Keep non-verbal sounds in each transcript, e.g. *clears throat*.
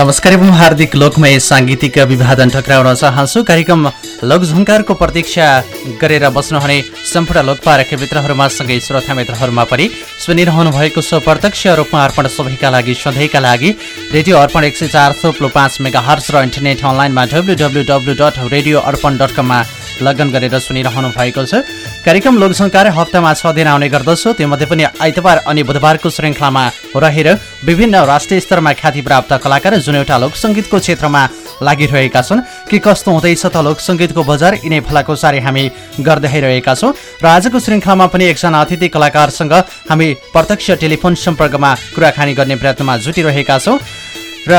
नमस्कार म हार्दिक लोकमय साङ्गीतिक विभाजन टक्राउन चाहन्छु। कार्यक्रम लोकझङ्कारको प्रतीक्षा गरेर बस्नुहुने सम्पूर्ण लोकपारक मित्रहरूमा सँगै श्रोता मित्रहरूमा पनि सुनिरहनु भएको छ। प्रत्यक्ष रूपमा अर्पण सबैका लागि सधैँका लागि। रेडियो अर्पण एक सय चार थोप्लो पाँच मेगा हर्स र इन्टरनेट अनलाइनमा W W dot radio Arpan dot कममा लगन गरेर सुनिरहनु भएको छ। कार्यक्रम लोकसङ्कार हप्तामा छ दिन आउने गर्दछ। त्योमध्ये पनि आइतबार अनि बुधबारको श्रृङ्खलामा रहेर विभिन्न राष्ट्रिय स्तरमा ख्याति प्राप्त कलाकार जुन एउटा लोकसङ्गीतको क्षेत्रमा लागिरहेका छन् के कस्तो हुँदैछ त लोकसङ्गीतको बजार यिनै फलाकुसारी हामी गर्दै रहेका छौँ। र आजको श्रृङ्खलामा पनि एकजना अतिथि कलाकारसँग हामी प्रत्यक्ष टेलिफोन सम्पर्कमा कुराकानी गर्ने प्रयत्नमा जुटिरहेका छौँ। र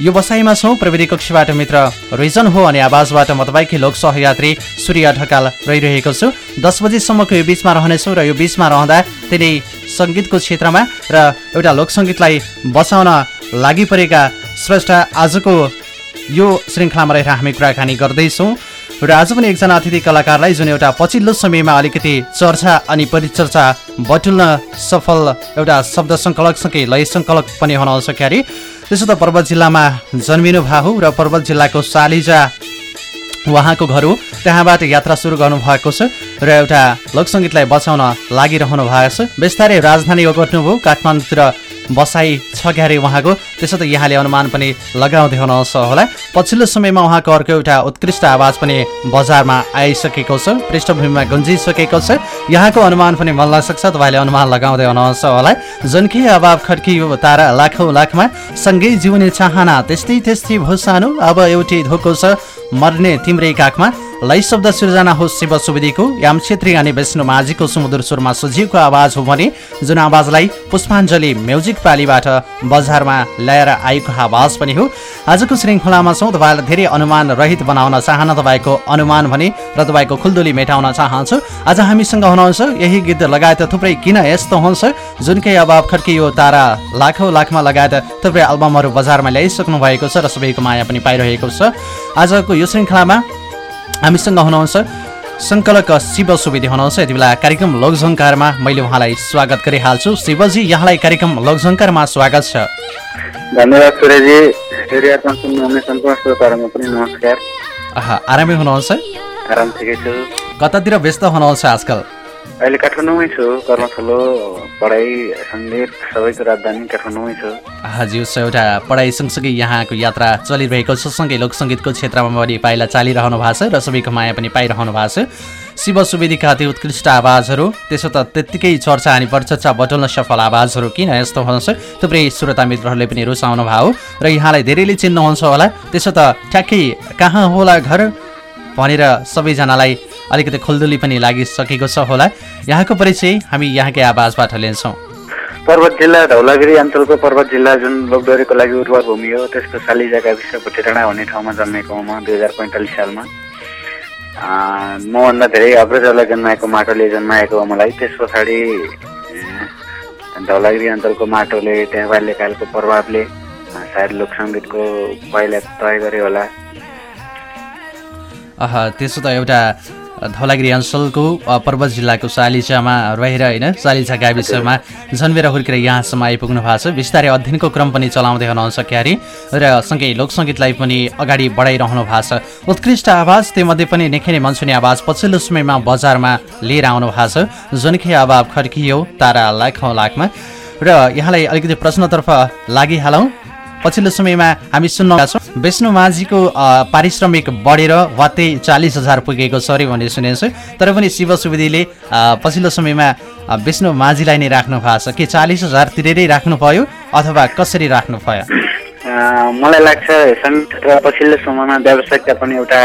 यो बसाइमा छौँ प्रविधि कक्षबाट मित्र रिजन हो अनि आवाजबाट म तपाईँकै लोक सहयात्री सूर्य ढकाल रहिरहेको छु। दस बजीसम्मको यो बिचमा रहनेछौँ र यो बिचमा रहँदा तिनै सङ्गीतको क्षेत्रमा र एउटा लोकसङ्गीतलाई बचाउन लागि परेका स्रष्टा आजको यो श्रृङ्खलामा रहेर हामी कुराकानी गर्दैछौँ। र आज पनि एकजना अतिथि कलाकारलाई जुन एउटा पछिल्लो समयमा अलिकति चर्चा अनि परिचर्चा बटुल्न सफल एउटा शब्द सङ्कलकसँगै लय सङ्कलक पनि हुनुहुन्छ क्यारे त्यसो त पर्वत जिल्लामा जन्मिनु भएको र पर्वत जिल्लाको सालिजा उहाँको घर हो। त्यहाँबाट यात्रा सुरु गर्नुभएको छ र एउटा लोकसङ्गीतलाई बचाउन लागिरहनु भएको छ। बिस्तारै राजधानी ओगट्नुभयो काठमाडौँतिर बसाइ छ क्यारे उहाँको। त्यसो त यहाँले अनुमान पनि लगाउँदै हुनुहुन्छ होला। पछिल्लो समयमा उहाँको अर्को एउटा उत्कृष्ट आवाज पनि बजारमा आइसकेको छ। पृष्ठभूमिमा गुन्जिसकेको छ। यहाँको अनुमान पनि मल्न सक्छ। तपाईँले अनुमान लगाउँदै हुनुहुन्छ होला। जुनकै अभाव खड्कियो तारा लाखौँ लाखमा। सँगै जिउने चाहना त्यस्तै त्यस्तै भुसानो अब एउटै धोको छ मर्ने तिम्रै काखमा। लय शब्द सृजना हो शिव सुवेदीको याम छेत्री अनि विष्णु माझीको सुमधुर सुजीवको आवाज हो भने जुन आवाजलाई पुष्पाञ्जली म्युजिक पालीबाट बजारमा ल्याएर आएको आवाज पनि हो। आजको श्रृङ्खलामा छौँ तपाईँलाई धेरै अनुमान रहित बनाउन चाहन तपाईँको अनुमान भने र तपाईँको खुल्दुली मेटाउन चाहन्छु। आज हामीसँग हुनुहुन्छ यही गीत लगायत थुप्रै किन यस्तो हुन्छ जुनकै अभाव खड्कियो तारा लाखौँ लाखमा लगायत थुप्रै एल्बमहरू बजारमा ल्याइसक्नु भएको छ र सबैको माया पनि पाइरहेको छ। आजको यो श्रृङ्खलामा हामीसँग हुनुहुन्छ। सङ्कलक शिव सुवेदी हुनुहुन्छ। यति बेला कार्यक्रम लोकझङ्कारमा मैले उहाँलाई स्वागत गरिहाल्छु। शिवजी यहाँलाई कार्यक्रम लोकझङ्कारमा स्वागत छ। धन्यवाद सूर्यजी आरामै हुनुहुन्छ? कतातिर व्यस्त हुनुहुन्छ आजकल? अहिले काठमाडौँमै छु कर्मथलो पढाइ सङ्गीत सबैको राजधानी काठमाडौँमै छु। हजुर एउटा पढाइ सँगसँगै यहाँको यात्रा चलिरहेको छ सँगै लोकसङ्गीतको क्षेत्रमा पनि पाइला चालिरहनु भएको छ र सबैको माया पनि पाइरहनु भएको छ। शिव सुवेदीका अति उत्कृष्ट आवाजहरू त्यसो त त्यत्तिकै चर्चा अनि प्रचर्चा बटुल्न सफल आवाजहरू किन यस्तो हुन्छ थुप्रै श्रोता मित्रहरूले पनि रुचाउनु भयो र यहाँलाई धेरैले चिन्नुहुन्छ होला। त्यसो त ठ्याक्कै कहाँ होला घर? भनेर सबैजनालाई अलिकति खुल्दुली पनि लागिसकेको छ होला। यहाँको परिचय हामी यहाँकै आवाजबाट लिन्छौँ। पर्वत जिल्ला धौलागिरी अञ्चलको पर्वत जिल्ला जुन लोकदोरीको लागि उर्वर भूमि हो त्यसको सालिजा गाविस भुटेडाँडा भन्ने ठाउँमा जन्मेको म दुई हजार पैँतालिस सालमा। मभन्दा धेरै अग्रजलाई जन्माएको माटोले जन्माएको हो मलाई। त्यस पछाडि धौलागिरी अञ्चलको माटोले त्यहाँ बाल्यकालको प्रभावले सायद लोकसङ्गीतको पहिला तय गर्यो होला। त्यसो त एउटा धौलागिरी अञ्चलको पर्वत जिल्लाको सालिचामा रहेर होइन सालिचा गाविसमा जन्मेर हुर्केर यहाँसम्म आइपुग्नु भएको छ। बिस्तारै अध्ययनको क्रम पनि चलाउँदै हुनुहुन्छ क्यारी र सँगै लोकसङ्गीतलाई पनि अगाडि बढाइरहनु भएको छ। उत्कृष्ट आवाज त्योमध्ये पनि निकै नै मन्सुनी आवाज पछिल्लो समयमा बजारमा लिएर आउनु भएको छ। जुनकै अभाव खड्कियो तारा लाखौँ लाखमा। र यहाँलाई अलिकति प्रश्नतर्फ लागिहालौँ। पछिल्लो समयमा हामी सुन्न छौँ। विष्णु माझीको पारिश्रमिक बढेर वात्तै चालिस हजार पुगेको छ अरे भनेर सुनेको छु तर पनि शिव सुवेदीले पछिल्लो समयमा विष्णु माझीलाई नै राख्नु भएको छ। के चालिस हजार तिरेरै राख्नु भयो अथवा कसरी राख्नु भयो? मलाई लाग्छ पछिल्लो समयमा व्यावसायिकता पनि एउटा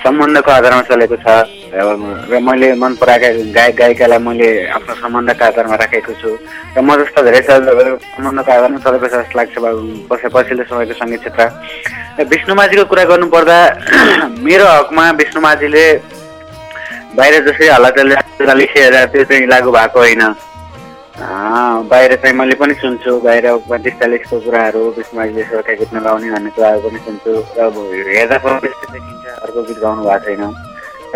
सम्बन्धको आधारमा चलेको छ। र मैले मन पराएका गायक गायिकालाई मैले आफ्नो सम्बन्धका आधारमा राखेको छु। र म जस्तो धेरै सम्बन्धको आधारमा चलेको जस्तो लाग्छ पछिल्लो समयको सङ्गीत क्षेत्र। विष्णुमाझीको कुरा गर्नुपर्दा *clears throat* मेरो हकमा विष्णुमाझीले बाहिर जसरी हल्ला चालिस हजार त्यो चाहिँ लागु भएको होइन। बाहिर चाहिँ मैले पनि सुन्छु। बाहिर पैँतिस चालिसको कुराहरू विष्णुमाझीले सरकार गीत नगाउने भन्ने कुराहरू पनि सुन्छु। र हेर्दा देखिन्छ। अर्को गीत गाउनु भएको छैन।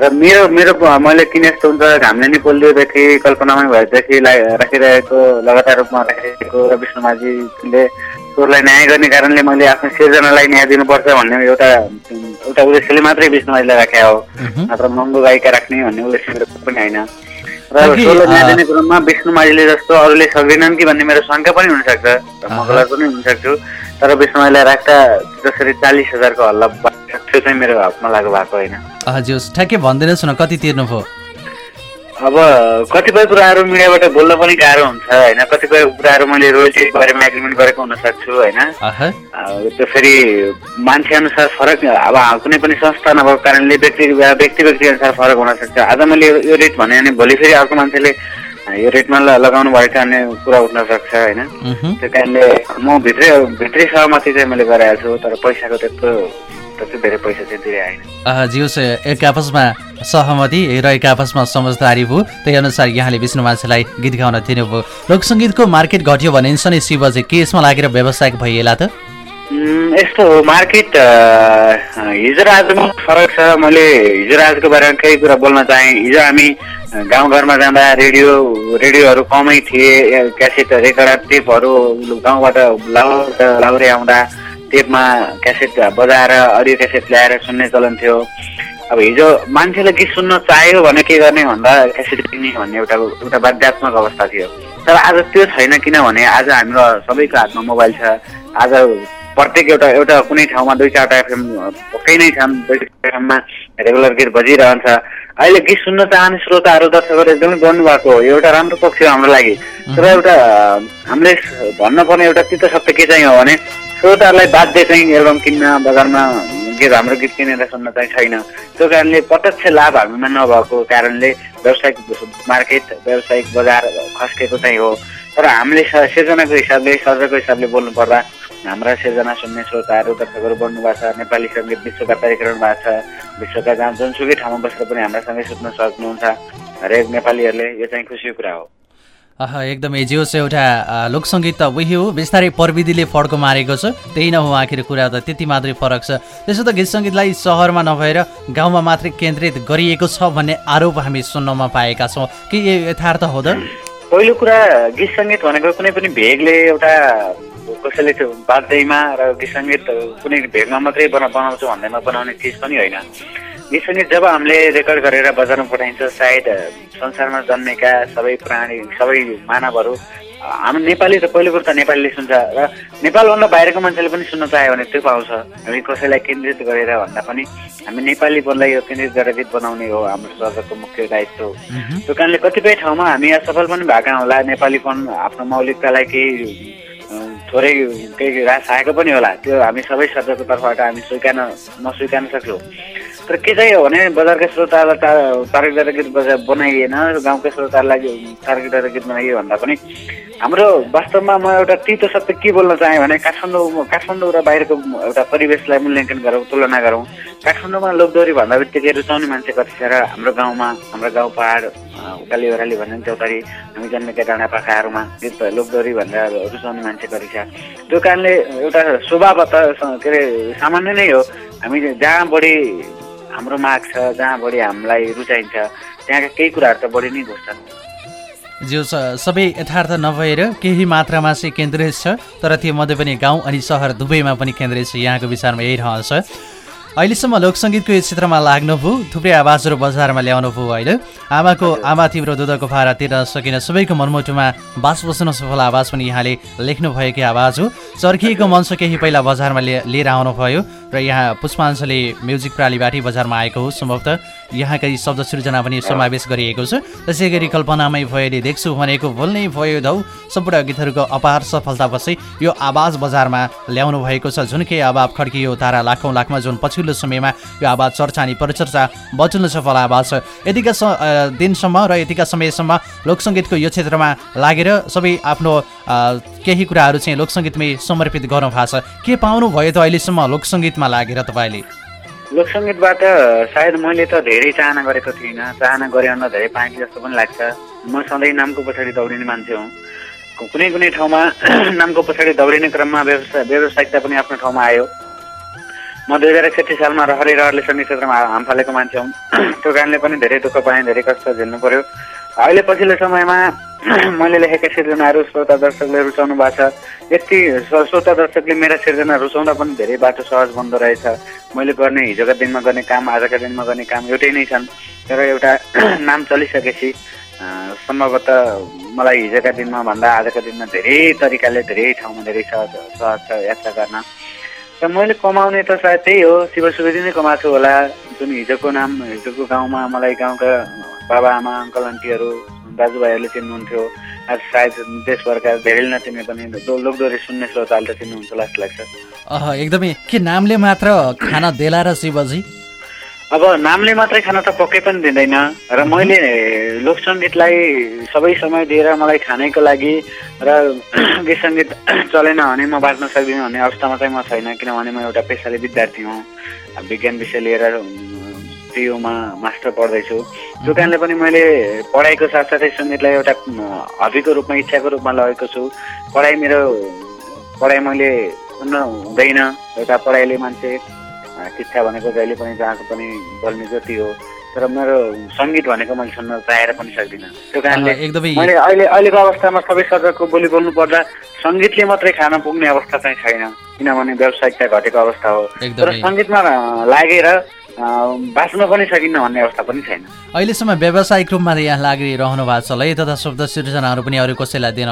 र मेरो मेरो मैले किन यस्तो हुन्छ घामले नि पोलियोदेखि कल्पनामै भएदेखि राखिरहेको लगातार रूपमा राखिरहेको र विष्णुमाझीले स्वरलाई न्याय गर्ने कारणले मैले आफ्नो सिर्जनालाई न्याय दिनुपर्छ भन्ने एउटा एउटा उद्देश्यले मात्रै विष्णुमाजीलाई राखे हो। मह्म। नत्र महँगो गायिका राख्ने भन्ने उद्देश्य पनि होइन। र स्वरलाई न्याय दिने क्रममा विष्णुमाजीले जस्तो अरूले सक्दैनन् कि भन्ने मेरो शङ्का पनि हुनसक्छ। र म अहँ। गलत पनि हुन सक्छु तर विष्णुमाजीलाई राख्दा जसरी चालिस हजारको हल्ला त्यो चाहिँ मेरो हकमा लागु भएको होइन। हजुर ठ्याक्कै भनिदिनुहोस् न कति तिर्नुभयो? अब कतिपय कुराहरू मिडियाबाट बोल्न पनि गाह्रो हुन्छ होइन? कतिपय कुराहरू मैले रोयल्टीको बारेमा एग्रिमेन्ट गरेको हुन सक्छु होइन त्यो फेरि मान्छे अनुसार फरक अब कुनै पनि संस्था नभएको कारणले व्यक्ति व्यक्ति व्यक्ति अनुसार फरक हुन सक्छ आज मैले यो- रेट भने भने भोलि फेरि अर्को मान्छेले यो रेटमा लगाउनु भएको भन्ने कुरा उठ्न सक्छ होइन। त्यो कारणले म भित्रै भित्रै सहमति चाहिँ मैले गराएको छु तर पैसाको त्यत्रो धेरै पैसा चाहिँ जियोस् एक आपसमा सहमति र एक आपसमा समझदारी भयो त्यही अनुसार यहाँले विष्णु मान्छेलाई गीत गाउन दिनुभयो। लोकसङ्गीतको मार्केट घट्यो भनिन्छ नि शिवजी के यसमा लागेर व्यवसायिक भइएला त? यस्तो हो मार्केट हिजो आजमा फरक छ। मैले हिजो आजको बारेमा केही कुरा बोल्न चाहेँ। हिजो हामी गाउँघरमा जाँदा रेडियो रेडियोहरू कमै थिए। क्यासेट रेकर्ड टेपहरू गाउँबाट लाउरे आउँदा। टेपमा क्यासेट बजाएर अडियो क्यासेट ल्याएर सुन्ने चलन थियो। अब हिजो मान्छेले गीत सुन्न चाह्यो भने के गर्ने भन्दा क्यासेट किन्ने भन्ने एउटा एउटा बाध्यात्मक अवस्था थियो। तर आज त्यो छैन किनभने आज हाम्रो सबैको हातमा मोबाइल छ। आज प्रत्येक एउटा एउटा कुनै ठाउँमा दुई चारवटा एफएम पक्कै नै छन्। दुई एफएममा रेगुलर गीत बजिरहन्छ। अहिले गीत सुन्न चाहने श्रोताहरू दर्शकहरू एकदमै बढ्नु भएको हो एउटा राम्रो पक्ष हो हाम्रो लागि। तर एउटा हामीले भन्नुपर्ने एउटा चित्त सत्य के चाहिँ हो भने श्रोताहरूलाई बाध्य चाहिँ एल्बम किन्न बजारमा गीत हाम्रो गीत किनेर सुन्न चाहिँ छैन। त्यो कारणले प्रत्यक्ष लाभ हामीमा नभएको कारणले व्यावसायिक मार्केट व्यावसायिक बजार खस्केको चाहिँ हो। तर हामीले सिर्जनाको हिसाबले सर्जको हिसाबले बोल्नु पर्दा हाम्रा सिर्जना सुन्ने श्रोताहरू दर्शकहरू बढ्नु भएको छ नेपाली सङ्गीत विश्वव्यापी परिक्रमण भएको छ विश्वका जहाँ जुनसुकै ठाउँमा बसेर पनि हाम्रासँगै सुत्न सक्नुहुन्छ हरेक नेपालीहरूले यो चाहिँ खुसीको कुरा हो। एकदमै जियोस् एउटा अ, लोकसङ्गीत त उही हो। बिस्तारै प्रविधिले फड्को मारेको छ। त्यही न हो आखिर कुरा त त्यति मात्रै फरक छ। त्यसो त गीत सङ्गीतलाई सहरमा नभएर गाउँमा मात्रै केन्द्रित गरिएको छ भन्ने आरोप हामी सुन्नमा पाएका छौँ। के यथार्थ हो त? पहिलो कुरा गीत सङ्गीत भनेको कुनै पनि भेगले एउटा कसैले त्यो र गीत सङ्गीत कुनै भेगमा मात्रै बना बनाउँछु भन्दैमा बनाउने चिज पनि होइन। सङ्गीत जब हामीले रेकर्ड गरेर बजारमा पठाइन्छ सायद संसारमा जन्मेका सबै प्राणी सबै मानवहरू हाम्रो नेपाली त पहिलो कुरो त नेपालीले सुन्छ र नेपालभन्दा बाहिरको मान्छेले पनि सुन्न चाह्यो भने त्यो पाउँछ। हामी कसैलाई केन्द्रित गरेर भन्दा पनि हामी नेपाली बोललाई यो केन्द्रित गरेर गीत बनाउने हो हाम्रो सर्जकको मुख्य दायित्व। त्यो कारणले कतिपय ठाउँमा हामी असफल पनि भएका होला। नेपालीपन आफ्नो मौलिकतालाई केही थोरै केही रास आएको पनि होला। त्यो हामी सबै शब्दको तर्फबाट हामी स्वीकार्न नस्वीकार्न सक्छौँ तर के चाहिँ भने बजारका श्रोतालाई टार्गेट गरेर गीत बजा बनाइएन गाउँका श्रोताहरूलाई टार्गेट गरेर गीत बनाइयो भन्दा पनि हाम्रो वास्तवमा म एउटा तितो सत्य के बोल्न चाहेँ भने काठमाडौँ काठमाडौँ र बाहिरको एउटा परिवेशलाई मूल्याङ्कन गरौँ तुलना गरौँ। काठमाडौँमा लोकदोरी भन्दा बित्तिकै रुचाउने मान्छे कति छ र हाम्रो गाउँमा हाम्रो गाउँ पहाड उकाली ओह्राली भन्ने चौतारी हामी जन्मेका डाँडा पाखाहरूमा गीत लोकदोरी भनेर रुचाउने मान्छे कति छ त्यो कारणले एउटा स्वभाव त के अरे सामान्य नै हो। हामी जहाँ बढी हाम्रो माग छ जहाँ बढी हामीलाई रुचाइन्छ त्यहाँका केही कुराहरू त बढी नै घुस्छन् जो सबै यथार्थ नभएर केही मात्रामा चाहिँ केन्द्रित छ तर त्यो मध्ये पनि गाउँ अनि सहर दुवैमा पनि केन्द्रित छ यहाँको विचारमा यही रहन्छ अहिलेसम्म लोकसङ्गीतको यो क्षेत्रमा लाग्नुभयो थुप्रै आवाजहरू बजारमा ल्याउनु भयो अहिले। आमाको आमा तिम्रो दुधको भाडा तिर्न सकिन सबैको मनमुटुमा बास बस्न सफल आवाज पनि यहाँले लेख्नुभएकै आवाज हो। चर्किएको मञ्च केही पहिला बजारमा लिए- लिएर आउनुभयो। र यहाँ पुष्पाञ्जली म्युजिक प्रालीबाटै बजारमा आएको हो सम्भवतः। यहाँकै शब्द सृजना पनि समावेश गरिएको छ। त्यसै गरी कल्पनामै भएले देख्छु भनेको भुल्नै भयो धौ। सम्पूर्ण गीतहरूको अपार सफलतापछि यो आवाज बजारमा ल्याउनु भएको छ। जुनकै अभाव खड्कियो तारा लाखौँ लाखमा जुन पछिल्लो समयमा यो आवाज चर्चा अनि परिचर्चा बटुल्न सफल आवाज छ। यतिका दिनसम्म र यतिका समयसम्म लोकसङ्गीतको यो क्षेत्रमा लागेर सबै आफ्नो केही कुराहरू चाहिँ लोकसङ्गीतमै समर्पित गर्नु भएको छ के पाउनुभयो त अहिलेसम्म लोकसङ्गीतमा लागेर तपाईँले? लोकसङ्गीतबाट सायद मैले त धेरै चाहना गरेको थिइनँ। चाहना गरेभन्दा धेरै पाएँ जस्तो पनि लाग्छ। म सधैँ नामको पछाडि दौडिने मान्छे हुँ। कुनै कुनै ठाउँमा *clears throat* नामको पछाडि दौडिने क्रममा व्यवसाय व्यावसायिकता पनि आफ्नो ठाउँमा आयो। म दुई हजार एकसठी सालमा रहरी रहरले सङ्गीत क्षेत्रमा हाम फालेको मान्छे हुँ। *clears throat* त्यो कारणले पनि धेरै दुःख पाएँ धेरै कष्ट झेल्नु पर्यो। अहिले पछिल्लो समयमा *clears throat* मैले लेखेका सिर्जनाहरू श्रोता दर्शकले रुचाउनु भएको छ। यति श्रोता दर्शकले मेरा सिर्जना रुचाउँदा पनि धेरै बाटो सहज बन्दो रहेछ। मैले गर्ने हिजोका दिनमा गर्ने काम आजका दिनमा गर्ने काम एउटै नै छन्। तर एउटा *clears throat* नाम चलिसकेपछि सम्भवतः मलाई हिजोका दिनमा भन्दा आजका दिनमा धेरै तरिकाले धेरै ठाउँमा धेरै सहज सहज छ यात्रा गर्न। र मैले कमाउने त सायद त्यही हो। शिव सुवेदी नै कमाएको होला। जुन हिजोको नाम हिजोको गाउँमा मलाई गाउँका बाबा आमा अङ्कल आन्टीहरू दाजुभाइहरूले चिन्नुहुन्थ्यो। आज सायद देशभरका धेरैले नचिने पनि लोकदोरी सुन्ने श्रोताहरूले त चिन्नुहुन्छ जस्तो लाग्छ। अह एकदमै। के नामले मात्र खाना देला र शिवजी? अब नामले मात्रै खान त पक्कै पनि दिँदैन। र मैले लोकसङ्गीतलाई सबै समय दिएर मलाई खानैको लागि र *clears throat* गीत सङ्गीत *clears throat* चलेन भने म बाँच्न सक्दिनँ भन्ने अवस्थामा चाहिँ म छैन। किनभने म एउटा पेसाले विद्यार्थी हुँ। विज्ञान विषय लिएर पियुमा मास्टर पढ्दैछु। त्यो कारणले पनि मैले पढाइको साथसाथै सङ्गीतलाई एउटा हबीको रूपमा इच्छाको रूपमा लगेको छु। पढाइ मेरो पढाइ मैले सुन्न हुँदैन। एउटा पढाइले मान्छे शिक्षा भनेको जहिले पनि जहाँको पनि बल्ने ज्योति हो तर मेरो सङ्गीत भनेको मैले सुन्न चाहेर पनि सक्दिनँ। त्यो कारणले एकदमै मैले अहिले अहिलेको अवस्थामा सबै सर्जकको बोली बोल्नु पर्दा सङ्गीतले मात्रै खान पुग्ने अवस्था चाहिँ छैन। किनभने व्यावसायिकता घटेको अवस्था हो। तर सङ्गीतमा लागेर बाँच्न पनि सकिन्न भन्ने अवस्था पनि छैन। अहिलेसम्म व्यावसायिक रूपमा यहाँ लागिरहनु भएको छ लय तथा शब्द सिर्जनाहरू पनि अरू कसैलाई दिन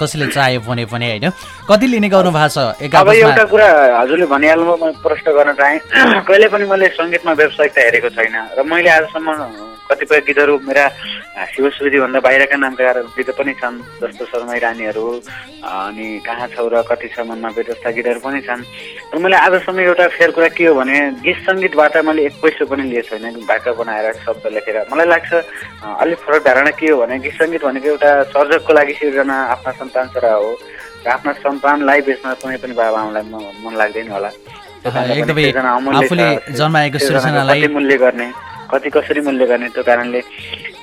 कसैले चाह्यो भने पनि होइन। कति लिने गर्नु भएको छ? अब एउटा कुरा हजुरले भनिहाल्नु म प्रश्न गर्न चाहेँ। *clears throat* कहिले पनि मैले सङ्गीतमा व्यावसायिकता हेरेको छैन र मैले आजसम्म कतिपय गीतहरू मेरा शिव सुवेदीभन्दा बाहिरका नामका गीत पनि छन् जस्तो शर्मै रानीहरू अनि कहाँ छौ र कति छ मनमा व्यवस्था गीतहरू पनि छन्। र मैले आजसम्म एउटा फेर कुरा के हो भने गीत सङ्गीतबाट मैले एक पैसा पनि लिएको छैन भाका बनाएर शब्द लेखेर। मलाई लाग्छ अलिक फरक धारणा के हो भने गीत सङ्गीत भनेको एउटा सर्जकको लागि सिर्जना आफ्ना सन्तान छोरा हो। र आफ्ना सन्तानलाई बेच्न कुनै पनि बाबा आमालाई मन लाग्दैन होला। एकदमै। आफूले जन्माएको कति मूल्य गर्ने। कति कसरी मूल्य गर्ने त्यो कारणले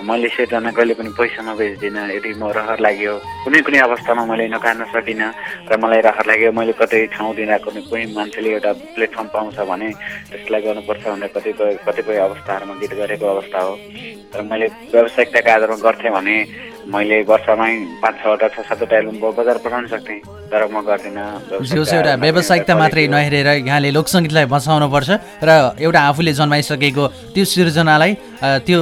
मैले सिर्जना कहिले पनि पैसामा बेच्दिनँ यदि म रहर लाग्यो कुनै कुनै अवस्थामा मैले नकार्न सकिनँ र मलाई रहर लाग्यो मैले कतै ठाउँ दिँदा कुनै कुनै मान्छेले एउटा प्लेटफर्म पाउँछ भने त्यसलाई गर्नुपर्छ भनेर कतिपय कतिपय अवस्थाहरूमा गीत गरेको अवस्था हो। तर मैले व्यावसायिकताको आधारमा गर्थेँ भने मैले वर्षमै पाँच छवटा छ सातवटा एल्बम बजार पठाउन सक्थेँ तर म गर्दिनँ जो एउटा व्यावसायिकता मात्रै नहेरेर यहाँले लोकसङ्गीतलाई बचाउनुपर्छ र एउटा आफूले जन्माइसकेको त्यो सिर्जनालाई अ, त्यो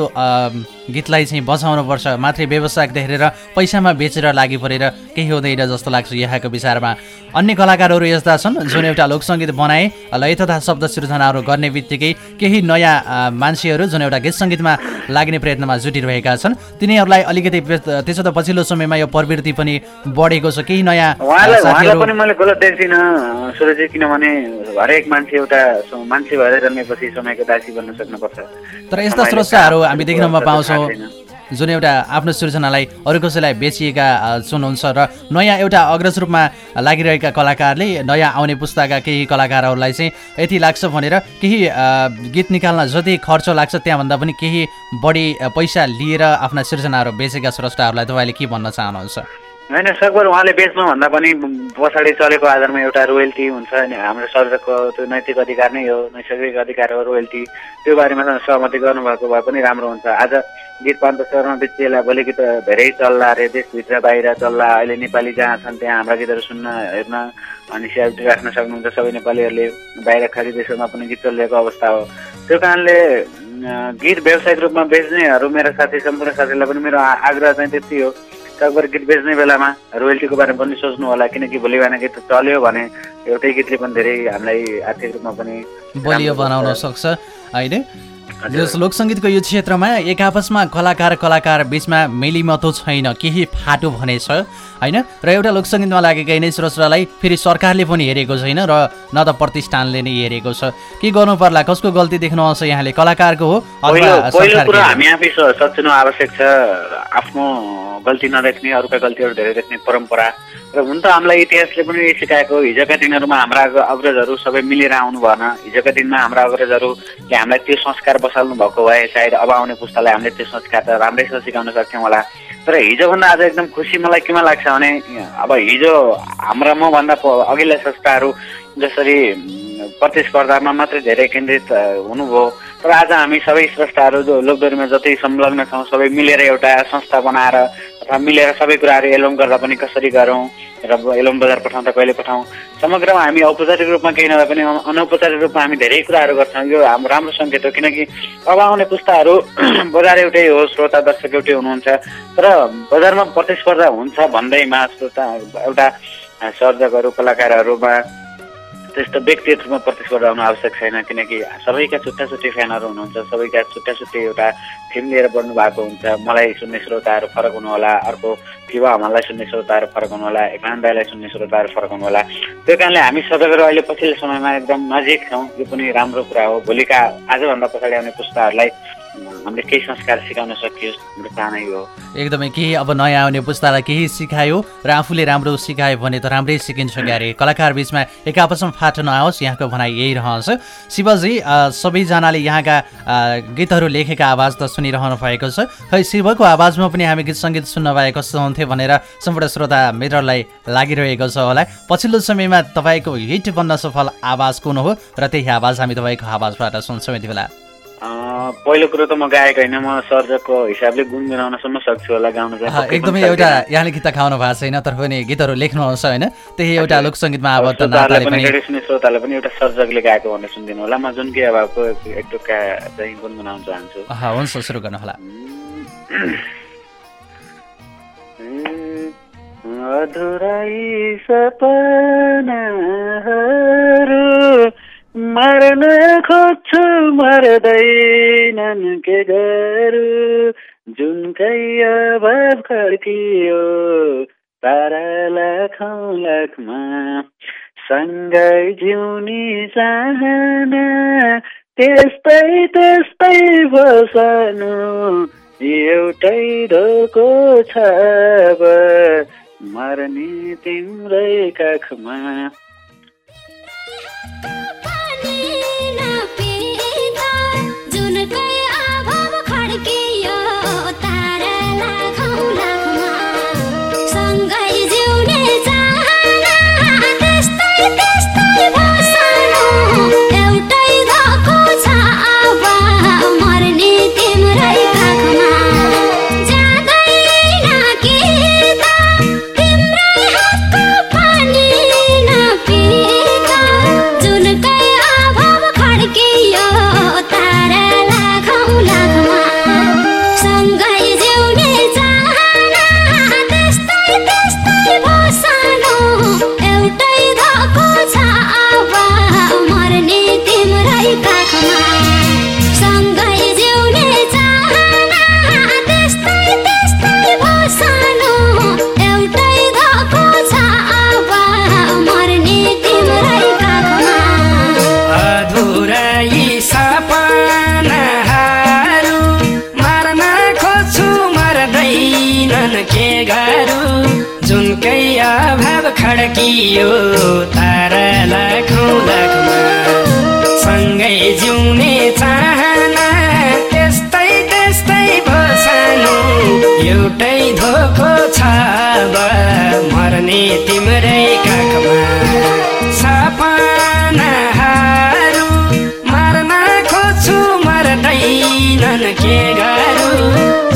गीतलाई चाहिँ बचाउनुपर्छ मात्रै व्यवसायिकता हेरेर पैसामा बेचेर लागि परेर केही हुँदैन जस्तो लाग्छ यहाँको विचारमा। अन्य कलाकारहरू यस्ता छन् जुन एउटा लोकसङ्गीत बनाए लय तथा शब्द सिर्जनाहरू गर्ने बित्तिकै केही नयाँ मान्छेहरू जुन एउटा गीत सङ्गीतमा लाग्ने प्रयत्नमा जुटिरहेका छन् तिनीहरूलाई अलिकति त्यसो त पछिल्लो समयमा यो प्रवृत्ति पनि बढेको छ। केही नयाँ पनि मैले गलत देख्दिनँ सुरजी किनभने हरेक मान्छे एउटा मान्छे भएर जन्मेपछि समयको दासी बन्न सक्नुपर्छ। तर यस्ता स्रोतहरू हामी देख्नमा पाउँछौँ। जुन एउटा आफ्नो सृजनालाई अरू कसैलाई बेचिएका सुन्नुहुन्छ र नयाँ एउटा अग्रज रूपमा लागिरहेका कलाकारले नयाँ आउने पुस्ताका केही कलाकारहरूलाई चाहिँ यति लाग्छ भनेर केही गीत निकाल्न जति खर्च लाग्छ त्यहाँभन्दा पनि केही बढी पैसा लिएर आफ्ना सृजनाहरू बेचेका स्रष्टाहरूलाई तपाईँले के भन्न चाहनुहुन्छ? होइन सकभर उहाँले बेच्नुभन्दा पनि पछाडि चलेको आधारमा एउटा रोयल्टी हुन्छ अनि हाम्रो सर्जकको त्यो नैतिक अधिकार नै हो नैसर्गिक अधिकार हो रोयल्टी त्यो बारेमा सहमति गर्नुभएको भए पनि राम्रो हुन्छ। आज गीत पान्त शर्मा बेचिएला भोलि गीत धेरै चल्ला अरे देशभित्र बाहिर चल्ला अहिले नेपाली जहाँ छन् त्यहाँ हाम्रा गीतहरू सुन्न हेर्न अनि सिआइटी राख्न सक्नुहुन्छ सबै नेपालीहरूले बाहिर खाली देशमा पनि गीत चलिरहेको अवस्था हो। त्यो कारणले गीत व्यावसायिक रूपमा बेच्नेहरू मेरा साथी सम्पूर्ण साथीहरूलाई पनि मेरो आग्रह चाहिँ त्यति हो। सकभर गीत बेच्ने बेलामा रोयल्टीको बारेमा पनि सोच्नु होला किनकि भोलि बिहान गीत चल्यो भने एउटै गीतले पनि धेरै हामीलाई आर्थिक रूपमा पनि बलियो बनाउन सक्छ होइन? जस लोकसङ्गीतको यो क्षेत्रमा एक आपसमा कलाकार कलाकार बिचमा मेलिमतो छैन केही फाटो भने छ होइन? र एउटा लोकसङ्गीतमा लागेका यिनै स्रोतलाई फेरि सरकारले पनि हेरेको छैन र न त प्रतिष्ठानले नै हेरेको छ। के गर्नु पर्ला कसको गल्ती देख्नुहुन्छ यहाँले? कलाकारको हो अथवा पहिलो सरकारको कुरा हो? हामी आफै स- सचेत आवश्यक छ। आफ्नो गल्ती नदेख्ने अरूका गल्तीहरू धेरै देख्ने परम्परा। र हुन त हामीलाई इतिहासले पनि सिकाएको। हिजोका दिनहरूमा हाम्रा अग- अग्रजहरू सबै मिलेर आउनु भएन हिजोका दिनमा हाम्रा अग्रजहरूले हामीलाई त्यो संस्कार बसाल्नु भएको भए सायद अब आउने पुस्तालाई हामीले त्यो संस्कार त राम्रैसँग सिकाउन सक्थ्यौँ होला। तर हिजोभन्दा आज एकदम खुसी मलाई केमा लाग्छ भने अब हिजो हाम्रा मभन्दा अघिल्ला संस्थाहरू जसरी प्रतिस्पर्धामा मात्रै धेरै केन्द्रित हुनुभयो तर आज हामी सबै स्रष्टाहरू जो लोकदोरीमा जति संलग्न छौँ सबै मिलेर एउटा संस्था बनाएर अथवा मिलेर सबै कुराहरू एल्बम गर्दा पनि कसरी गरौँ र एल्बम बजार पठाउँदा कहिले पठाउँ? समग्रमा हामी औपचारिक रूपमा केही नभए पनि अनौपचारिक रूपमा हामी धेरै कुराहरू गर्छौँ। यो हाम्रो राम्रो सङ्केत हो किनकि अब आउने पुस्ताहरू *clears throat* बजार एउटै हो श्रोता दर्शक एउटै हुनुहुन्छ। तर बजारमा प्रतिस्पर्धा हुन्छ भन्दैमा श्रोता एउटा सर्जकहरू कलाकारहरूमा त्यस्तो व्यक्तिगत रूपमा प्रतिस्पर्धा हुनु आवश्यक छैन किनकि सबैका छुट्टा छुट्टै फ्यानहरू हुनुहुन्छ सबैका छुट्टा छुट्टै एउटा थिम लिएर बढ्नु भएको हुन्छ। मलाई सुन्ने श्रोताहरू फरक हुनुहोला अर्को युवा हामीलाई सुन्ने श्रोताहरू फरक हुनुहोला इमान दाईलाई सुन्ने श्रोताहरू फरक हुनुहोला त्यो कारणले हामी सबैहरू अहिले पछिल्लो समयमा एकदम नजिक छौँ यो पनि राम्रो कुरा हो। भोलिका आजभन्दा पछाडि आउने पुस्ताहरूलाई हामीले केही संस्कार सिकाउन सकियोस् हाम्रो चाहना हो। एकदमै केही अब नयाँ आउने पुस्तालाई केही सिकायो र आफूले राम्रो सिकायो भने त राम्रै सिकिन्छ क्यारे। कलाकार बिचमा एक आपसमा फाटो नआओस् यहाँको भनाइ यही रहन्छ। शिवजी सबैजनाले यहाँका गीतहरू लेखेका आवाज त सुनिरहनु भएको छ। खै शिवको आवाजमा पनि हामी गीत सङ्गीत सुन्न भए कस्तो हुन्थ्यो भनेर सम्पूर्ण श्रोता मित्रलाई लागिरहेको छ होला। पछिल्लो समयमा तपाईँको हिट बन्न सफल आवाज कुन हो? र त्यही आवाज हामी तपाईँको आवाजबाट सुन्छौँ यति बेला। पहिलो कुरो त म गायक होइन म सर्जकको हिसाबले गुनगुनाउनसम्म सक्छु होला गाउन एकदमै एउटा यहाँले गीत खाउनु भएको छैन तर पनि गीतहरू लेख्नुहुन्छ होइन? त्यही एउटा लोक सङ्गीतमा आबद्ध श्रोताले पनि एउटा सर्जकले गाएको भनेर सुनिदिनु होला। म जुन कि अब एक टुक्का चाहिँ गुनगुनाउन चाहन्छु। हुन्छ सुरु गर्नु होला। अधुरै सपनाहरू मर्न खोज्छु मर्दैनन् के गरु जुनकै अभाव खड्कियो तारा लाखौँ लाखमा। सँगै जिउनी चाहना त्यस्तै त्यस्तै बसानु एउटै धोको छ मर्ने तिम्रै काखमा।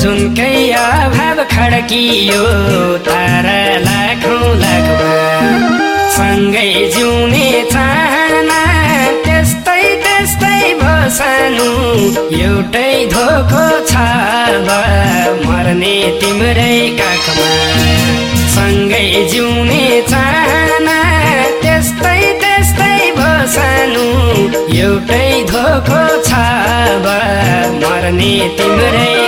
जुनकै अभाव खड्कियो तारा लाखौँ लाखमा सँगै जिउने चाहना त्यस्तै त्यस्तै बसानु। एउटै धोको छ मर्ने तिम्रै काखमा। सँगै जिउने चाहना त्यस्तै त्यस्तै बसानु। एउटै धोको छ मर्ने तिम्रै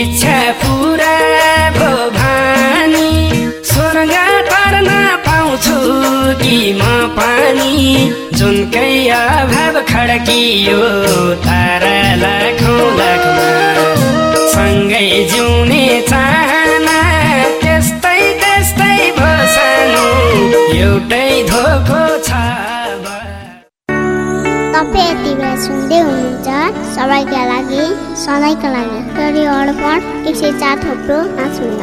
इच्छा पुरा भो भानी स्वर्ग तर्न पाउँछु कि म पानी जुनकै अभाव खड्कियो तारा लाखौँ लाखमा सँगै जिउने चाहना त्यस्तै त्यस्तै भो सानो एउटै धोको। तपाईँ यति बेला सुन्दै हुनुहुन्छ। सबैका लागि सधैँका लागि। रेडियो एक सय चार थोप्रो पाँच मिनट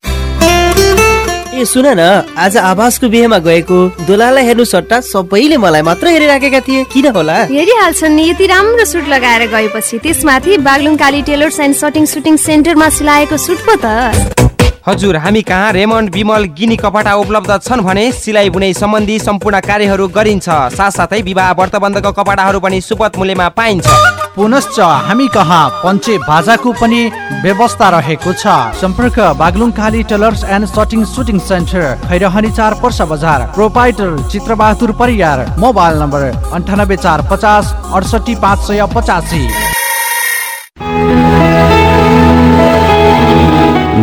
ए सुन न आज आवासको बिहेमा गएको दुलालाई हेर्नु सट्टा सबैले मलाई मात्र हेरिराखेका थिए। किन होला? हेरिहाल्छन् नि यति राम्रो सुट लगाएर गएपछि। त्यसमाथि Baglung Kali tailors and shirting suiting सेन्टरमा सिलाएको सुट पो त। हजुर हामी कहाँ रेमन्ड विमल गिनी कपडा उपलब्ध छन् भने सिलाइ बुनाइ सम्बन्धी सम्पूर्ण कार्यहरू गरिन्छ। साथसाथै विवाह व्रतबन्धको कपडाहरू पनि सुपथ मूल्यमा पाइन्छ। पुनश्च हामी कहाँ पञ्चे बाजाको पनि व्यवस्था रहेको छ। सम्पर्क Baglung Kali tailors and shirting suiting centre Khairahani चार पर्सा बजार proprietor Chitra Bahadur Pariyar mobile number अन्ठानब्बे चार पचास अडसठी पाँच सय पचासी।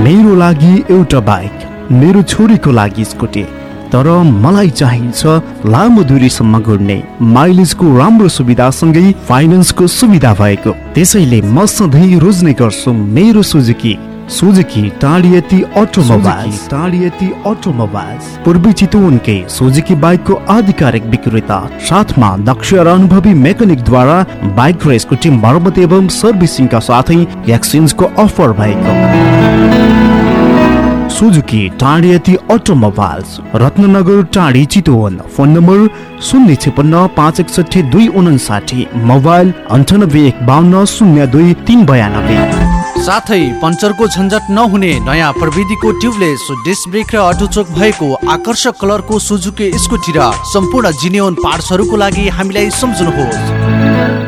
मेरो लागि एउटा बाइक मेरो छोरीको लागि स्कुटी। तर मलाई चाहिन्छ लामो दूरीसम्म घुर्ने माइलेजको राम्रो सुविधासँगै फाइनेन्सको सुविधा भएको। त्यसैले म सधैँ रोज्ने गर्छु मेरो Suzuki. Suzuki Tadhiyati automobiles. Tadhiyati automobiles. पूर्वी चितवनकै सुजुकी बाइकको आधिकारिक विक्रेता साथमा दक्ष र अनुभवी मेकानिकद्वारा बाइक र स्कुटी मर्मत एवं सर्भिसिङका साथै एक्सचेन्जको अफर भएको। Suzuki Tadhiyati automobiles Ratnanagar Tadhi Chitwan. Phone number शून्य छपन्न पाँच एकसठी दुई उनासाठी मोबाइल अन्ठानब्बे एक बाहन्न शून्य दुई तिन बयानब्बे। साथै पञ्चरको झन्झट नहुने नयाँ प्रविधिको ट्युबलेस डिस्क ब्रेक र अटोचोक भएको आकर्षक कलरको सुजुकी स्कुटी र सम्पूर्ण जिनियोन पार्ट्सहरूको लागि हामीलाई सम्झनुहोस्।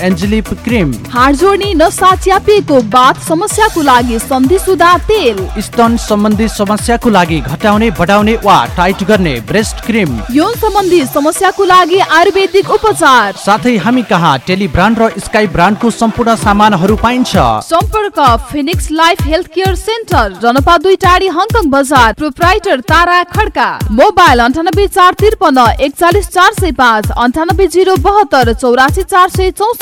एन्जेलिप क्रिम हाड जोड्ने नसा च्यापिएको बाथ समस्याको लागि सन्धि सुधा तेल। स्तन सम्बन्धी समस्याको लागि घटाउने बढाउने वा टाइट गर्ने ब्रेस्ट क्रिम। यौन सम्बन्धी समस्याको लागि आयुर्वेदिक उपचार। साथै हामी कहाँ टेली ब्रान्ड र स्काई ब्रान्डको सम्पूर्ण सामानहरू पाइन्छ। सम्पर्क Phoenix life health care centre जनपा दुई टाढी हङकङ बजार प्रोप्राइटर तारा खड्का। मोबाइल अन्ठानब्बे चार त्रिपन्न एकचालिस चार सय पाँच अन्ठानब्बे जिरो बहत्तर चौरासी चार सय चौसठी।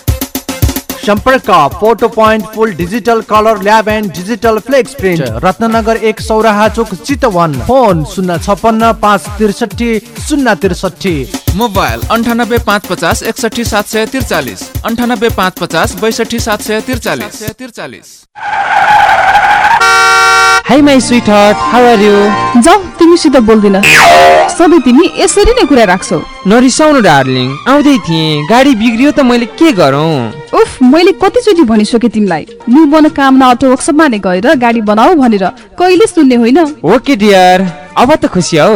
सम्पर्क photo point full digital colour lab and digital flex print Ratnanagar एक सौराहा चोक चितवन। फोन शून्य छपन्न पाँच त्रिसठी शून्य त्रिसठी। मोबाइल अन्ठानब्बे पाँच पचास एकसठी सात सय त्रिचालिस। अन्ठानब्बे पाँच पचास बैसठी सात सय त्रिचालिस। त्रिचालिस hi my sweetheart how are you जाऊ तिमीसित बोल्दिन। सधैँ तिमी यसरी नै कुरा राख्छौ। नरिसाउनु डार्लिङ आउँदै थिएँ। गाडी बिग्रियो त मैले के गरौँ? उफ मैले कतिचोटि भनिसकेँ तिमीलाई। न्यु मनोकामना अटो वर्कसपमा नै गएर गाडी बनाऊ भनेर। कहिले सुन्ने होइन? ओके डियर अब त खुसी हौ।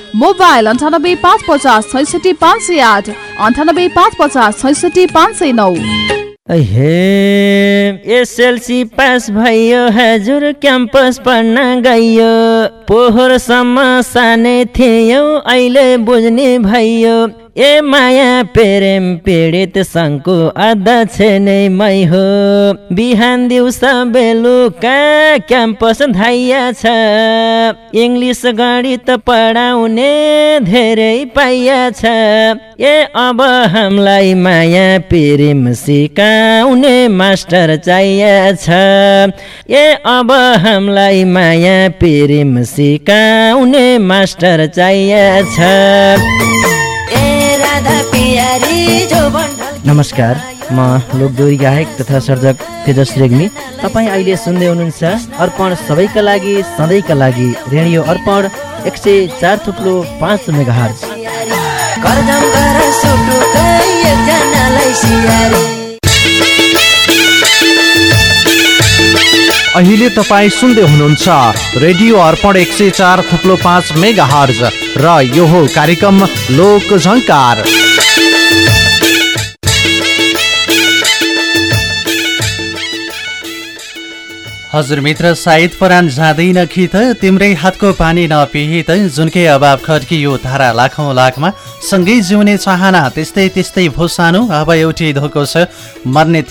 मोबाइल अन्ठानब्बे पाँच पचास छैसठी पाँच सय आठ अन्ठानब्बे पाँच पचास छैसठी पाँच सय नौ। एसएलसी पास भयो हजुर क्याम्पस पढ्न गयो। पोहोरसम्म सानै थियौ अहिले बुझ्ने भयो। ए माया प्रेम पीडित सङ्घको अध्यक्ष नै मै हो। बिहान दिउँसो बेलुका क्याम्पस धाइया छ। इङ्ग्लिस गणित पढाउने धेरै पाइया छ। ए अब हामीलाई माया प्रेम सिकाउने मास्टर चाहिया छ। ए अब हामीलाई माया प्रेम सिकाउने मास्टर चाहिया छ। नमस्कार म लोकदोरी गायक तथा सर्जक तेजस रेग्मी। तपाईँ अहिले सुन्दै हुनुहुन्छ अर्पण सबैका लागि सधैँका लागि रेडियो अर्पण एक सय चार थुप्लो पाँच मेगा अहिले तपाईँ सुन्दै हुनुहुन्छ रेडियो अर्पण एक सय चार थुप्लो पाँच मेगा हर्ज र यो हो कार्यक्रम लोक झङ्कार हजुर मित्र सायद परान जाँदैन कि त? तिम्रै हातको पानी नपिही त? जुनकै अभाव खड्कियो धारा लाखौँ लाखमा सँगै जिउने चाहना त्यस्तै त्यस्तै भो सानो अब एउटै धोको छ। मर्ने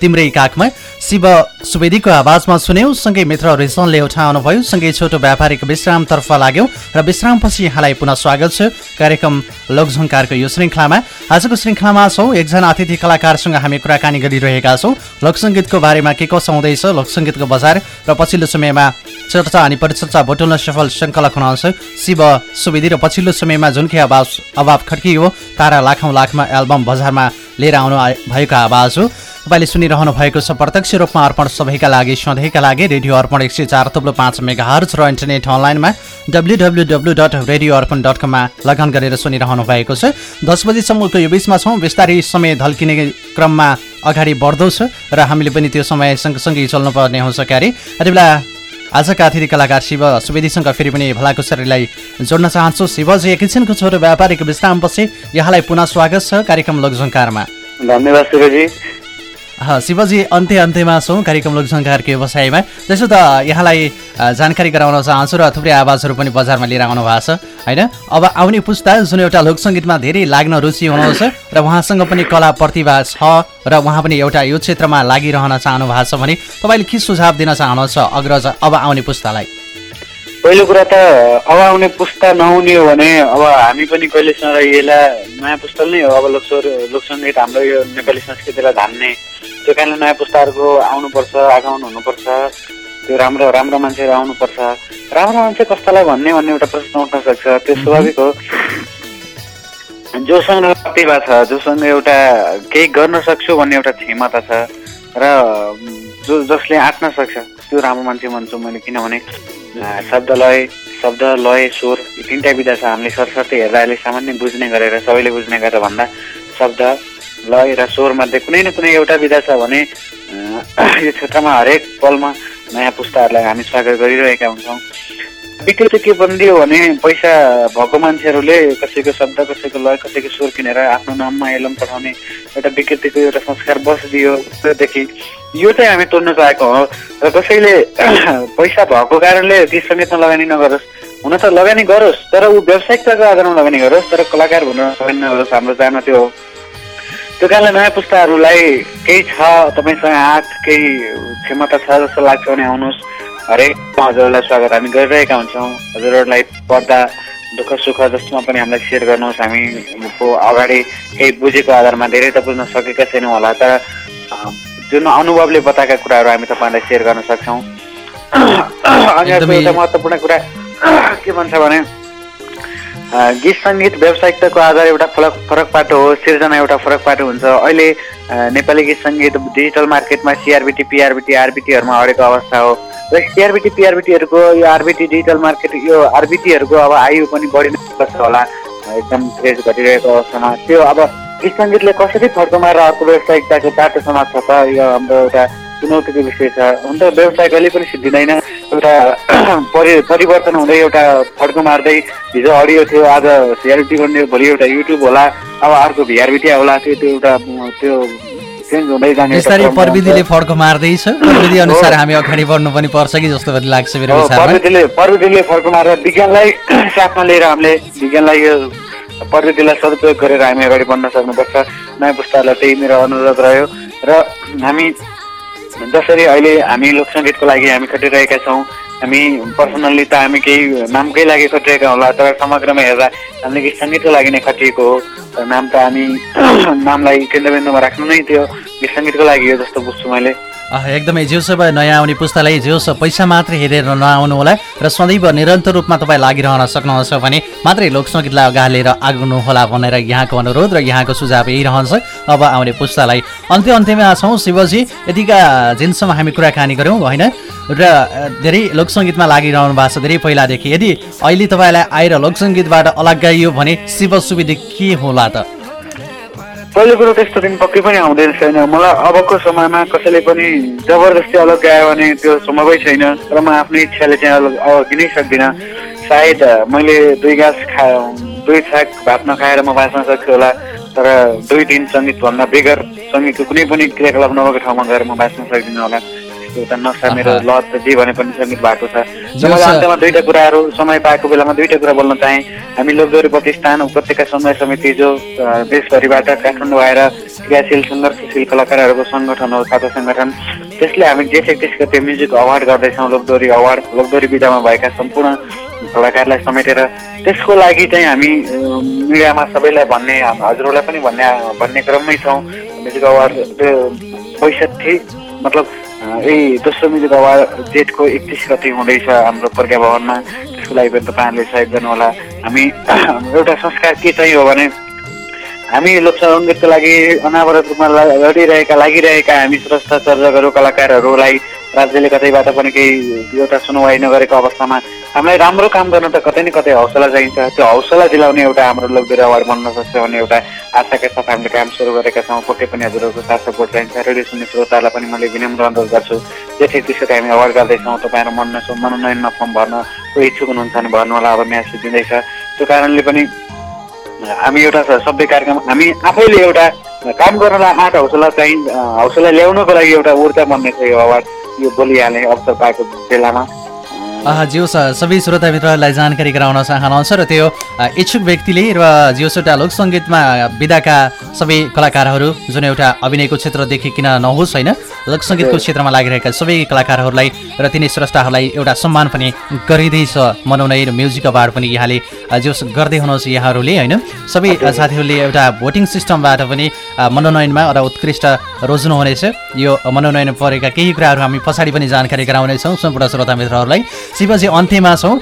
तिम्रै काखमा शिव सुवेदीको आवाजमा सुन्यौँ। सँगै मित्र रिसनले उठाउनुभयो। सँगै छोटो व्यापारिक विश्रामतर्फ लाग्यौँ र विश्रामपछि यहाँलाई पुनः स्वागत छ कार्यक्रम लोकझङ्कारको यो श्रृङ्खलामा। आजको श्रृङ्खलामा छौँ। एकजना अतिथि कलाकारसँग हामी कुराकानी गरिरहेका छौँ। लोकसङ्गीतको बारेमा के कसो हुँदैछ लोकसङ्गीतको बजार र पछिल्लो समयमा चर्चा अनि परिचर्चा बटुल्न सफल सङ्कलक हुनुहुन्छ शिव सुवेदी र पछिल्लो समयमा जुनकै आवाज अभाव खड्कियो तारा लाखौँ लाखमा एल्बम बजारमा लिएर आउनु भएको आवाज हो। तपाईँले सुनिरहनु भएको छ प्रत्यक्ष रूपमा अर्पण सबैका लागि सधैँका लागि रेडियो अर्पण एक सय चार थुप्रो पाँच मेगा हर्च र इन्टरनेट अनलाइनमा W W W dot radio Arpan dot कममा लगन गरेर सुनिरहनु भएको छ। दस बजीसम्मको यो बिचमा छौँ बिस्तारै समय ढल्किने क्रममा अगाडि बढ्दो छ र हामीले पनि त्यो समय सँगसँगै चल्नुपर्ने हुन्छ क्यारे। यति बेला आजका अतिथि कलाकार शिव सुवेदीसँग फेरि पनि भलाकुसरीलाई जोड्न चाहन्छु। शिवजी एकैछिनको छोटो व्यापारिक विश्रामपछि यहाँलाई पुनः स्वागत छ कार्यक्रम लोकझङ्कारमा धन्यवाद शिवजी शिवजी अन्त्य अन्त्यमा छौँ कार्यक्रम लोकसङ्कारको व्यवसायमा। त्यसो त यहाँलाई जानकारी गराउन चाहन्छु र थुप्रै आवाजहरू पनि बजारमा लिएर आउनु भएको छ होइन? अब आउने पुस्ता जुन एउटा लोकसङ्गीतमा धेरै लाग्न रुचि हुनुहुन्छ र उहाँसँग पनि कला प्रतिभा छ र उहाँ पनि एउटा यो क्षेत्रमा लागिरहन चाहनु भएको छ भने तपाईँले के सुझाव दिन चाहनुहुन्छ अग्रज अब आउने पुस्तालाई? पहिलो कुरा त अब आउने पुस्ता नहुने हो भने अब हामी पनि कहिलेसँग यसलाई नयाँ पुस्ता नै हो। अब लोकसङ्गीत हाम्रो यो नेपाली संस्कृतिलाई धान्ने त्यो कारणले नयाँ पुस्ताहरूको आउनुपर्छ आगमन हुनुपर्छ। त्यो राम्रो राम्रो मान्छेहरू आउनुपर्छ। राम्रो मान्छे कस्तालाई भन्ने भन्ने एउटा प्रश्न उठ्न सक्छ। त्यो स्वाभाविक हो। जोसँग प्रतिभा छ जोसँग एउटा केही गर्न सक्छु भन्ने एउटा क्षमता छ। र जो जसले आँट्न सक्छ त्यो राम्रो मान्छे भन्छु मैले किनभने शब्द लय शब्द लय स्वर तिनवटा विधा छ। हामीले सरसर्ती हेर्दा अहिले सामान्य बुझ्ने गरेर सबैले बुझ्ने गरेर भन्दा शब्द लय र स्वरमध्ये कुनै न कुनै एउटा विधा छ भने *clears throat* यो क्षेत्रमा हरेक पलमा नयाँ पुस्ताहरूलाई हामी स्वागत गरिरहेका हुन्छौँ। विकृति के बनिदियो भने पैसा भएको मान्छेहरूले कसैको शब्द कसैको लय कसैको स्वर किनेर आफ्नो नाममा एलम पठाउने एउटा विकृतिको एउटा संस्कार बसिदियो त्योदेखि यो चाहिँ हामी तोड्न चाहेको हो। र कसैले *clears throat* पैसा भएको कारणले गीत सङ्गीतमा लगानी नगरोस्। हुन त लगानी गरोस् तर ऊ व्यावसायिकताको आधारमा लगानी गरोस् तर कलाकार भन्न लगानी नगरोस् हाम्रो चाहना त्यो हो। त्यो कारणले नयाँ पुस्ताहरूलाई केही छ तपाईँसँग आँट केही क्षमता छ जस्तो लाग्छ भने आउनुहोस्। हरेक हजुरहरूलाई स्वागत। हामी गरिरहेका हुन्छौँ। हजुरहरूलाई पढ्दा दुःख सुख जस्तोमा पनि हामीलाई सेयर गर्नुहोस्। हामीको अगाडि केही बुझेको आधारमा धेरै त बुझ्न सकेका छैनौँ होला तर जुन अनुभवले बताएका कुराहरू हामी तपाईँलाई सेयर गर्न सक्छौँ। *clears throat* अनि अर्को एउटा महत्त्वपूर्ण कुरा के भन्छ भने गीत सङ्गीत व्यावसायिकताको आधार एउटा फरक फरक पाटो हो सिर्जना एउटा फरक पाटो हुन्छ। अहिले नेपाली गीत सङ्गीत डिजिटल मार्केटमा सिआरबिटी पिआरबिटी आरबिटीहरूमा अडेको अवस्था हो। र सिआरबिटी पिआरबिटीहरूको यो आरबिटी डिजिटल मार्केट यो आरबिटीहरूको अब आयु पनि बढी नै गर्छ होला। एकदम क्रेज घटिरहेको अवस्थामा। त्यो अब गीत सङ्गीतले कसरी फड्को मारेर अर्को व्यावसायिकताको बाटो समात्छ त यो हाम्रो एउटा चुनौतीको विषय छ। हुन त व्यवसाय कहिले पनि सिद्धिँदैन। एउटा *clears throat* परि परिवर्तन हुँदै एउटा फड्को मार्दै हिजो अडियो थियो आज रियालिटी गर्ने भोलि एउटा युट्युब होला अब अर्को भिआरबिटी होला त्यो त्यो एउटा त्यो चेन्ज हुँदै जाने प्रविधिले। फड्को मार्दैछ प्रविधि अनुसार। हामी अगाडि बढ्नु पनि पर्छ कि जस्तो पनि लाग्छ मेरो प्रविधिले प्रविधिले फड्को मारेर विज्ञानलाई *clears throat* साथमा लिएर हामीले विज्ञानलाई यो प्रविधिलाई सदुपयोग गरेर हामी अगाडि बढ्न सक्नुपर्छ। नयाँ पुस्तालाई त्यही मेरो अनुरोध रह्यो। र हामी जसरी अहिले हामी लोकसङ्गीतको लागि हामी खटिरहेका छौँ हामी पर्सनल्ली त हामी केही नामकै लागि खटिरहेका होला तर समग्रमा हेर्दा हामीले गीत सङ्गीतको लागि नै खटिएको हो। नाम त हामी *clears throat* नामलाई केन्द्रबिन्दुमा राख्नु नै थियो गीत सङ्गीतको लागि हो जस्तो बुझ्छु मैले। एकदमै जेउसो भयो नयाँ आउने पुस्तालाई जेउसो पैसा मात्रै हेरेर नआउनु होला र सदैव निरन्तर रूपमा तपाईँ लागिरहन सक्नुहुन्छ भने मात्रै लोकसङ्गीतलाई अगाडि लिएर आग्नु होला भनेर यहाँको अनुरोध र यहाँको सुझाव यही रहन्छ अब आउने पुस्तालाई अन्त्य अन्त्यमा छौँ। शिवजी यतिका दिनसम्म हामी कुराकानी गऱ्यौँ होइन? र धेरै लोकसङ्गीतमा लागिरहनु भएको छ धेरै पहिलादेखि। यदि अहिले तपाईँलाई आएर लोकसङ्गीतबाट अलग गाइयो भने शिव सुविधि के होला त? पहिलो कुरो त्यस्तो दिन पक्कै पनि आउँदैन छैन। मलाई अबको समयमा कसैले पनि जबरजस्ती अलग गायो भने त्यो सम्भवै छैन। र म आफ्नो इच्छाले चाहिँ अलग अघिनै सक्दिनँ। सायद मैले दुई गाँस खा दुई छाक भात नखाएर म बाँच्न सक्छु होला। तर दुई दिन सङ्गीतभन्दा बेगर सङ्गीतको कुनै पनि क्रियाकलाप नभएको ठाउँमा गएर म बाँच्न सक्दिनँ होला। त्यस्तो एउटा नक्सा मेरो। लत जे भने पनि सङ्गीत भएको छ। मैले अन्त्यमा दुईटा कुराहरू समय पाएको बेलामा दुईटा कुरा बोल्न चाहेँ। हामी लोकदोरी प्रतिष्ठान उपत्यका समन्वय समिति जो देशभरिबाट काठमाडौँ आएर क्रियाशील सङ्घर्षशील कलाकारहरूको सङ्गठन हो छात्र सङ्गठन। त्यसले हामी जेठ एकतिस गते म्युजिक अवार्ड गर्दैछौँ लोकदोरी अवार्ड लोकदोरी विधामा भएका सम्पूर्ण कलाकारलाई समेटेर। त्यसको लागि चाहिँ हामी मिडियामा सबैलाई भन्ने हजुरहरूलाई पनि भन्ने भन्ने क्रममै छौँ। म्युजिक अवार्ड त्यो बैसठी मतलब यही दोस्रो म्युजिक अवार्ड जेठको एकतिस गति हुँदैछ हाम्रो प्रज्ञा भवनमा त्यसको लागि पनि तपाईँहरूले सहयोग गर्नुहोला। हामी *clears throat* एउटा संस्कार के चाहिँ हो भने हामी लोकसङ्गीतको लागि अनावरत रूपमा लडिरहेका लागिरहेका हामी स्रष्टा सर्जकहरू कलाकारहरूलाई राज्यले कतैबाट पनि केही एउटा सुनवाई नगरेको अवस्थामा हामीलाई राम्रो काम गर्न त कतै न कतै हौसला चाहिन्छ। त्यो हौसला दिलाउने एउटा हाम्रो लोकदोरी अवार्ड बन्न सक्छ भन्ने एउटा आशाका साथ हामीले काम सुरु गरेका छौँ। पक्कै पनि हजुरहरूको साथ सपोर्ट चाहिन्छ। रेडियो सुन्ने श्रोताहरूलाई पनि मैले विनम्र अनुरोध गर्छु। जेठ एकतिसको हामी अवार्ड गर्दैछौँ तपाईँहरू मन मनोनयनमा फर्म भर्न कोही इच्छुक हुनुहुन्छ भने भन्नुहोला अब म्यासेज दिँदैछ। त्यो कारणले पनि हामी एउटा सभ्य कार्यक्रम हामी आफैले एउटा काम गर्नलाई आँट हौसला चाहिँ हौसला ल्याउनको लागि एउटा ऊर्जा बन्ने छ यो अवार्ड। यो बोलिहाल्ने अवसर पाएको बेलामा। जियोस् सबै श्रोता मित्रहरूलाई जानकारी गराउन चाहनुहुन्छ र त्यो इच्छुक व्यक्तिले र जियोस् एउटा लोकसङ्गीतमा विधाका सबै कलाकारहरू जुन एउटा अभिनयको क्षेत्रदेखि किन नहोस् होइन लोकसङ्गीतको क्षेत्रमा लागिरहेका सबै कलाकारहरूलाई र तिनी स्रष्टाहरूलाई एउटा सम्मान पनि गरिँदैछ मनोनयन म्युजिक अवार्ड पनि यहाँले अ, जियोस् गर्दै हुनुहोस् यहाँहरूले होइन। सबै साथीहरूले एउटा भोटिङ सिस्टमबाट पनि मनोनयनमा र उत्कृष्ट रोज्नुहुनेछ यो मनोनयन परेका केही कुराहरू हामी पछाडि पनि जानकारी गराउनेछौँ सम्पूर्ण श्रोता मित्रहरूलाई शिवजी अन्त्यमा छौँ।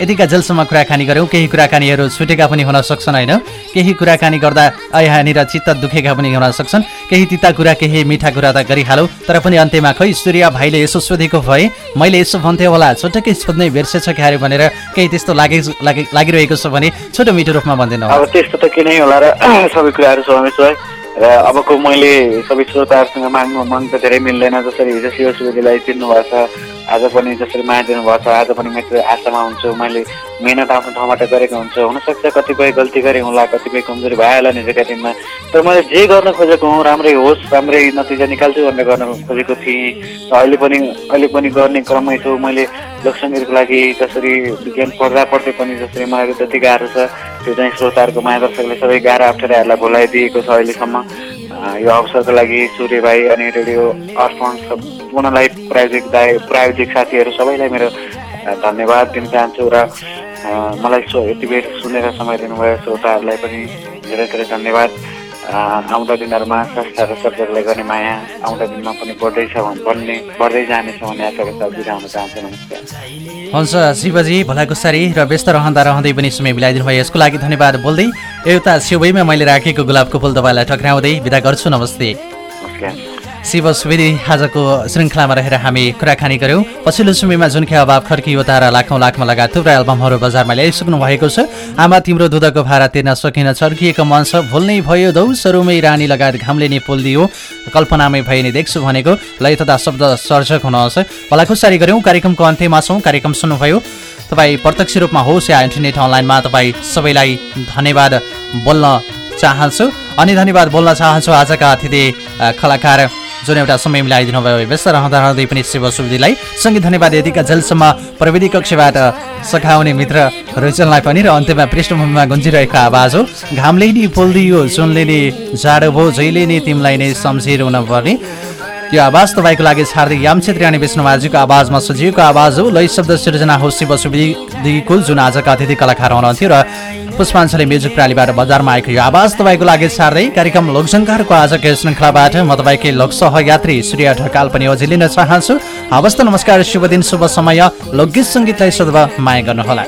यतिका जेलसम्म कुराकानी गऱ्यौँ। केही कुराकानीहरू छुटेका पनि हुन सक्छन् होइन? केही कुराकानी गर्दा यहाँनिर चित्त दुखेका पनि हुन सक्छन्। केही तिता कुरा केही मिठा कुरा त गरिहालौँ। तर पनि अन्त्यमा खै सूर्य भाइले यसो सोधेको भए मैले यसो भन्थेँ होला। छोटकै सोध्नै बिर्सेछ क्यारे भनेर केही त्यस्तो लागे लागि लागिरहेको छ भने छोटो मिठो रूपमा भनिदिनु अब त्यस्तो त के नै होला र *clears throat* सबै कुराहरू र अबको मैले सबै श्रोताहरूसँग माग्नु मन त धेरै मिल्दैन। जसरी हिजो शिव सुवेदीलाई चिन्नु भएको छ आज पनि जसरी माया दिनुभएको छ आज पनि म त्यो आशामा हुन्छु मैले मिहिनेत आफ्नो ठाउँबाट गरेको हुन्छु। हुनसक्छ कतिपय गल्ती गरेँ होला कतिपय कमजोरी भइहाल्ला निजका दिनमा। तर मैले जे गर्न खोजेको हुँ राम्रै होस् राम्रै नतिजा निकाल्छु भनेर गर्न खोजेको थिएँ। र अहिले पनि अहिले पनि गर्ने क्रममै छु। मैले लोकसङ्गीतको लागि जसरी विज्ञान पढ्दा पढ्दै पनि जसरी मलाई जति गाह्रो छ त्यो चाहिँ श्रोताहरूको मार्गदर्शकले सबै गाह्रो अप्ठ्याराहरूलाई भुलाइदिएको छ अहिलेसम्म। यो अवसरको लागि सूर्य भाइ अनि रेडियो अर्पण सम्पूर्णलाई प्रायोजिक दाय प्रायोजिक साथीहरू सबैलाई मेरो धन्यवाद दिन चाहन्छु र मलाई सो यति बेर सुनेर समय दिनुभयो श्रोताहरूलाई पनि धेरै धेरै धन्यवाद। आउँदो दिनहरूमा संस्था र सर्जकले गर्ने माया आउँदो दिनमा पनि बढ्दैछ बढ्ने बढ्दै जानेछ भन्ने साथ बिदा हुन चाहन्छु नमस्कार। हुन्छ शिवजी भलाकुसारी र व्यस्त रहँदा रहँदै पनि समय मिलाइदिनु भयो। यसको लागि धन्यवाद बोल्दै एउटा छेउमा मैले राखेको गुलाबको फुल तपाईँलाई टक्राउँदै विदा गर्छु नमस्ते। शिव सुवेदी आजको श्रृङ्खलामा रहेर हामी कुराकानी गऱ्यौँ। पछिल्लो समयमा जुन अभाव खर्कियो तारा लाखौँ लाखमा लगायत थुप्रै एल्बमहरू बजारमा ल्याइसक्नु भएको छ। आमा तिम्रो दुधको भाडा तिर्न सकिन चर्किएको मन छ भुल्नै भयो दौ सरुमै रानी लगायत घामले नि पोल दियो। कल्पनामै भए नि देख्छु भनेको लय तथा शब्द सर्जक हुनुहोस् भलाखुसारी गऱ्यौँ कार्यक्रमको अन्त्यमा छौँ कार्यक्रम सुन्नुभयो। तपाईँ प्रत्यक्ष रूपमा होस् या इन्टरनेट अनलाइनमा तपाईँ सबैलाई धन्यवाद बोल्न चाहन्छु। अनि धन्यवाद बोल्न चाहन्छु आजका अतिथि कलाकार जुन एउटा समय मिलाइदिनु भयो। व्यस्त रहँदा रहँदै पनि शिव सुवेदीलाई सँगै धन्यवाद यतिका जेलसम्म प्रविधि कक्षबाट सघाउने मित्र रुचनलाई पनि र अन्त्यमा पृष्ठभूमिमा गुन्जिरहेको आवाज हो। घामले नि पोलिदियो सुनले नि जाडो भयो जहिले नि तिमीलाई नै सम्झिएर हुन पर्ने यो आवाज तपाईँको लागि छार्दै याम छेत्री अनि विष्णुमाजीको आवाजमा सजिएको आवाज हो। लय शब्द सृजना हो शिव सुवेदीकुल जुन आजका अतिथि कलाकार हुनुहुन्थ्यो र पुष्पाञ्जली म्युजिक प्रालीबाट बजारमा आएको यो आवाज तपाईँको लागि छार्दै कार्यक्रम लोकसङ्कारको आजको यो श्रृङ्खलाबाट म तपाईँकै लोक सहयात्री सूर्य ढकाल पनि अझै लिन चाहन्छु। हवस् त नमस्कार शुभ दिन शुभ समय। लोकगीत सङ्गीतलाई माया गर्नुहोला।